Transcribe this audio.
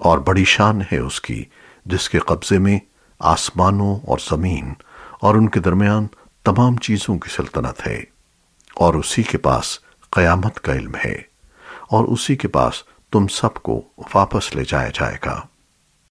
اور بڑی شان ہے اس کی، جس کے قبضے میں آسمانوں اور زمین اور ان کے درمیان تمام چیزوں کی سلطنت ہے، اور اسی کے پاس قیامت کا علم ہے، اور اسی کے پاس تم سب کو واپس لے جایا جائے گا۔